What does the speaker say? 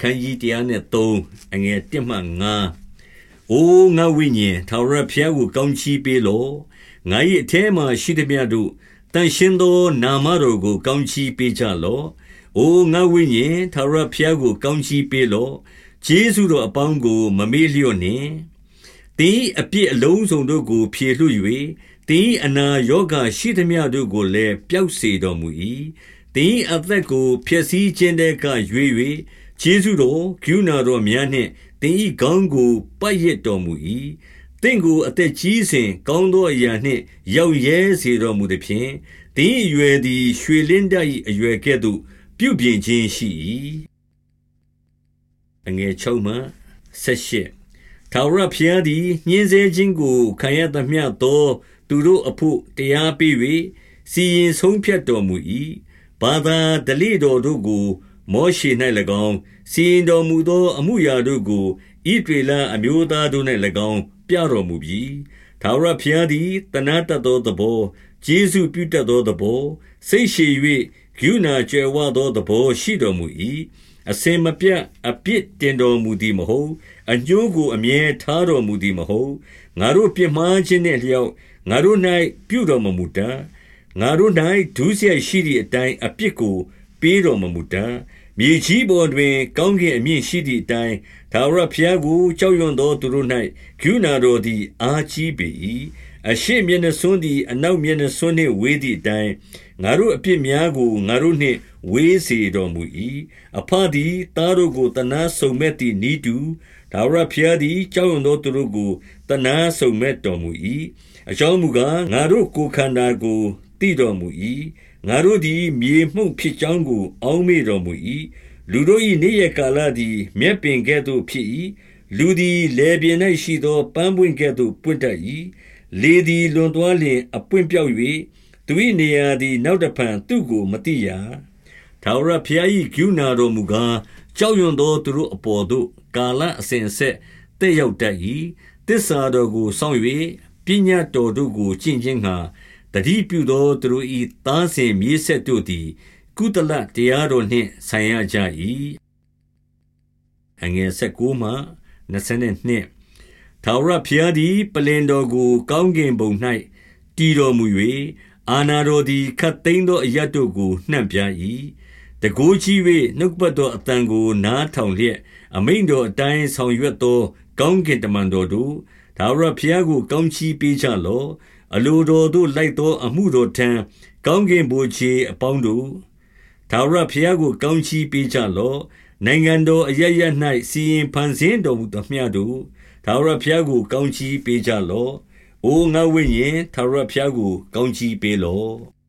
ခန်းကြီးတရားနဲ့3အငယ်1မှ5အိုးငါဝိညာဉ်ထာဝရဘုရားကိုကောင်းချီးပေးလော့ငါ၏အထဲမှရှိသည်များတို့တန်ရှင်းသောနာမတော်ကို ကောင်းချီးပေးကြလော့အိုးငါဝိညာဉ်ထာဝရဘုရားကိုကောင်းချီးပေးလော့ဂျေဇုတော်အပေါင်းကိုမမေ့လျော့နှင့်တင်းအပြစ်အလုံးစုံတို့ကို ဖြေလွှတ်၍တင်းအနာယောဂရှိသည်များတို့ကိုလည်းပျောက်စေတော်မူ၏တင်းအသက်ကိုဖျက်ဆီးခြင်းတဲ့ကရွေ၍ ဂျေဇုတော်ကရုဏာတော်များနှင့်တင်းဤကောင်းကိုပတ်ရတော်မူ၏တင့်ကိုအသက်ကြီးစဉ်ကောင်းသောအရာနှင့်ရောက်ရဲစေတော်မူသည်ဖြင့်တင်းအရွယ်သည် ရွှေလင်းတ၏အရွယ်ကဲ့သို့ ပြုပြင်ခြင်းရှိ၏အငယ်6မှ78ထာဝရဘုရားသည်ညှင်းဆဲခြင်းကိုခံရသမျှသော သူတို့အဖို့တရားပေး၍စီရင်ဆုံးဖြတ်တော်မူ၏ဘာသာဒလိတော်တို့ကို မောရှေ၌၎င်းစီရင်တော်မူသောအမှုရာတို့ကိုဣဒေလအမျိုးသားတို့၌၎င်း ပြတော်မူပြီးထာဝရဘုရားသည်တနာတတ်သောသဘောကျေးဇူးပြုတတ်သောသဘောစိတ်ရှည်၍ဂုဏကြွယ်ဝသောသဘောရှိတော်မူ၏အစင်မပြတ်အပြစ်တင်တော်မူသည်မဟုတ်အညှိုးကိုအမြဲထားတော်မူသည်မဟုတ်ငါတို့ပြစ်မှားခြင်းနှင့်လျောက်ငါတို့၌ပြုတော်မမူတတ်ငါတို့၌ဒုစရိုက်ရှိသည့်အတိုင်းအပြစ်ကို ပေးတော်မမူတတ် မြေကြီးပေါ်တွင် ကောင်းကင်အမြင့်ရှိသည့်အတိုင်း ထာဝရဘုရားကို ကြောက်ရွံ့သောသူတို့၌ကရုဏာတော်သည် အားကြီးပေ၏အရှိမျက်နှစွန်းသည် အနောက်မျက်နှစွန်းနှင့် ဝေးသည့်အတိုင်း ငါတို့အပြစ်များကို ငါတို့နှင့် ဝေးစေတော်မူ၏အဖသည် သားတို့ကိုတနာဆုံမဲ့သည့်ဤတူဒါဝရဖျားသည် ကြောက်ရွံ့သောသူတို့ကိုတနာဆုံမဲ့တော်မူ၏အကြောင်းမူကား ငါတို့ကိုယ်ခန္ဓာကိုတည်တော်မူ၏ ငါတို့သည် မြေမှုန့်ဖြစ်ကြောင်းကို အောက်မေ့တော်မူ၏လူတို့၏နေ့ရက်ကာလသည် မြက်ပင်ကဲ့သို့ ဖြစ်၏လူသည်လေပြင်း၌ရှိသော ပန်းပွင့်ကဲ့သို့ ပွင့်တတ်၏လေသည် လွန်သွားလျင် အပွင့်ပြောက်၍သူ၏နေရာသည် နောက်တဖန် သူ့ကိုမတိရထာဝရဘုရား၏ကရုဏာတော်မူကား ကြောက်ရွံ့သော သူတို့အပေါ်သို့ ကာလအစဉ်အဆက်တက်ရောက် တတ်၏တစ္ဆာတော်ကို စောင့်၍ပညာတော်တို့ကို ကျင့်ခြင်းငှာ တတိပြုသောသူတို့၏သားစဉ်မြေးဆက်တို့သည် ကုသလတရားတော်နှင့်ဆိုင်ရကြ၏အငယ်16မှ22ထာဝရဘုရားသည်ပလင်တော်ကို ကောင်းကင်ဘုံ၌တည်တော်မူ၍အာနာတော်သည်ခတ်သိမ်းသောအရတ်တို့ကိုနှံ့ပြ၏တကိုးကြီး၍နှုတ်ပတ်တော်အတန်ကို နားထောင်လျက်အမိန်တော်အတိုင်းဆောင်ရွက်သော ကောင်းကင်တမန်တော်တို့ဒါဝရဘုရားကိုကောင်းချီးပေးကြလော့ အလိုတော်သို့လိုက်သော အမှုတော်ထံကောင်းကင်ဘုရားအပေါင်းတို့ဒါဝရဘုရားကို ကောင်းချီးပေးကြလော့ နိုင်ငံတော်အရရ၌စီရင်ဖန်ဆင်းတော်မူသောမြတ်တို့ ထာဝရဘုရားကို ကောင်းချီးပေးကြလော့။အို ငါဝိညာဉ် ထာဝရဘုရားကို ကောင်းချီးပေးလော့။